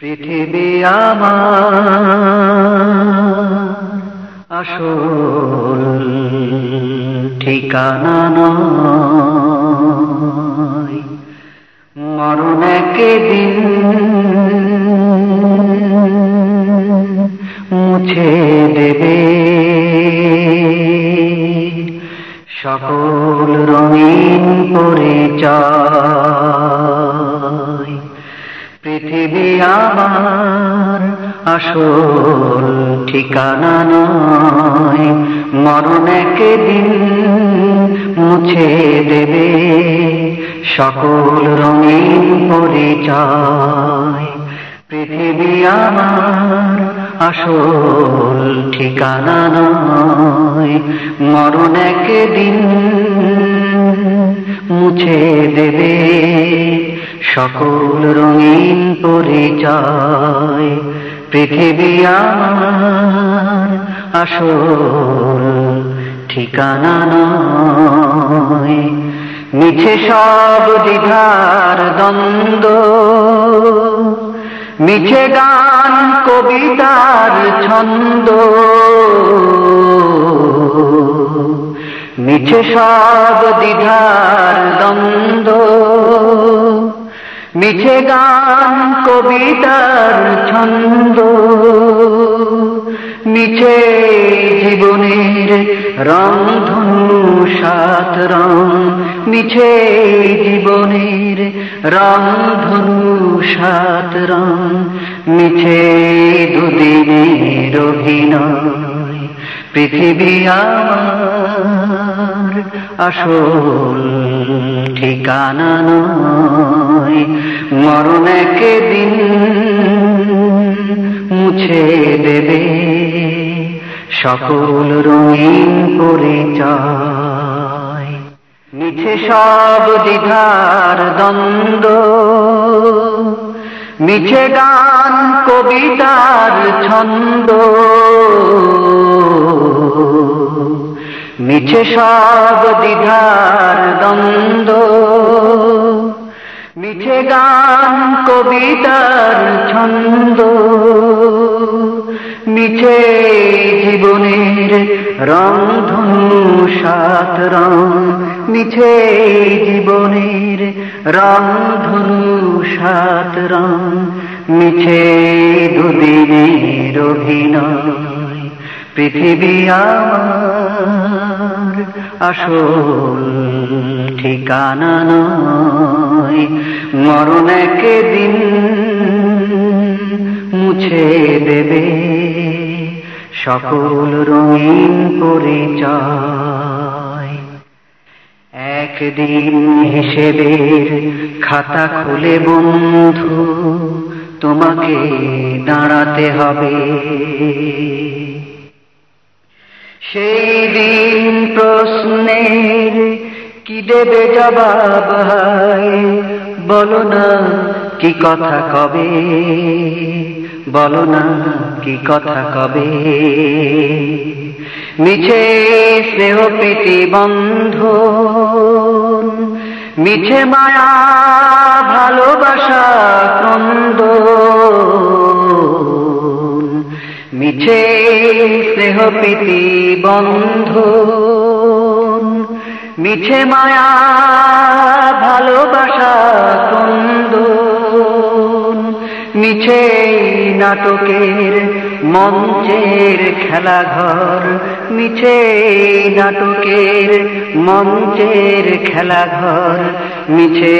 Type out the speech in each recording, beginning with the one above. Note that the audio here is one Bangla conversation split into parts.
পৃথিবী আমার আসল ঠিকানা নয়। মরণ দিন মুছে দেবে। সকল রঙিন পরিচয় পৃথিবী আমার আসল ঠিকানা নয়। মরণ দিন মুছে দেবে, সকল রঙিন পরিচয়। পৃথিবী আমার আসল ঠিকানা নয়। মরণ দিন মুছে দেবে সকল রঙিন পরিচয় পৃথিবী আসল ঠিকানা নয়। সব দ্বিধার দ্বন্দ্ব, মিছে গান, কবিতার ছন্দ, মিছে সব দ্বিধার দ্বন্দ্ব মিছে গান, কবিতার ছন্দ। মিছে জীবনের রং ধনু সাত রং। মিছে জীবনের রং ধনু সাত রং। মিছে দুদিনের অভিনয়, পৃথিবী আমার আসল ঠিকানা নয়। মরণ দিন মুছে দেবে। সকল রঙিন পরিচয়। মিছে সব দ্বিধার দ্বন্দ্ব। মিছে গান, কবিতার ছন্দ। মিছে সব দ্বিধার দ্বন্দ্ব। মিছে গান, কবিতার ছন্দ। মিছে জীবনের রং সাত রং। মিছে জীবনের রং সাত রং। মিছে দুদিনের অভিনয়। পৃথিবী আমার আসল ঠিকানা নয়। মরণ দিন মুছে দেবে। সকল রঙিন পরিচয়। একদিন হিসেবের খাতা খুলে বন্ধু, তোমাকে দাঁড়াতে হবে। সেই দিন প্রশ্নের কি দেবে জবাব বলো না কি কথা কবে? বলো না কি কথা কবে? মিছে স্নেহ প্রীতি বন্ধ মিছে মায়া ভালোবাসা মিছে স্নেহ প্রীতি বন্ধ। মিছে মায়া ভালোবাসা কন্দ মিছে নাটকের মঞ্চের খেলা ঘর মিছে নাটকের মঞ্চের খেলা ঘর মিছে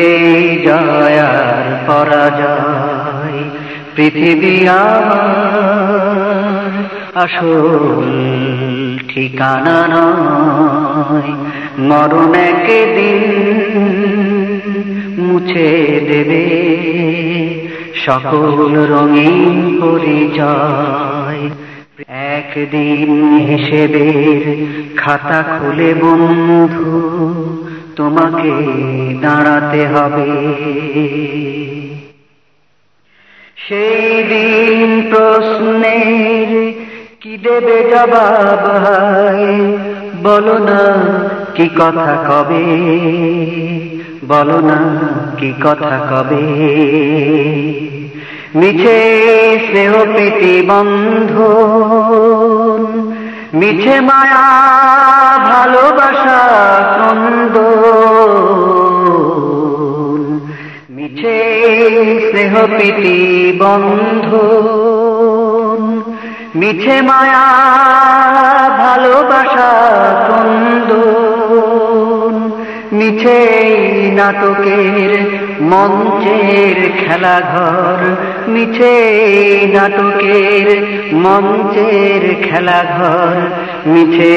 জয়ার পরাজয়। পৃথিবী আমার আসল ঠিকানা নয় মরণ দিন মুছে দেবে। সকল রঙিন পরিচয় একদিন হিসেবের খাতা খুলে বন্ধু, তোমাকে দাঁড়াতে হবে। সেই দিন দেবে জবাব বলো না কি কথা কবে? বলো না কি কথা কবে? মিছে স্নেহ প্রীতি বন্ধ মিছে মায়া ভালোবাসা কন্দ মিছে স্নেহ প্রীতি বন্ধ মিছে মায়া, ভালোবাসা কন্দ মিছে নাটকের মঞ্চের খেলাঘর মিছে নাটকের মঞ্চের খেলাঘর মিছে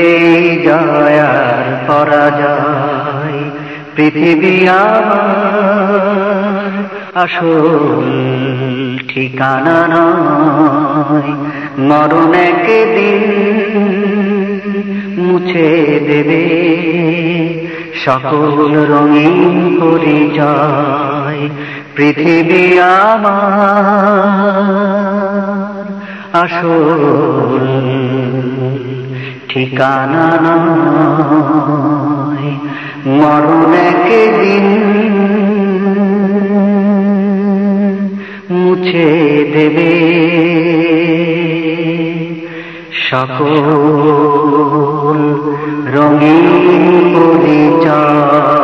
জয়ার পরাজয়। পৃথিবী আসল ঠিকানা নয়। মরণ একদিন মুছে দেবে। সকল রঙিন পরিচয় পৃথিবী আমার আসল ঠিকানা নয়। মরণ একদিন মুছে দেবে। সকল রঙিন পরিচয়।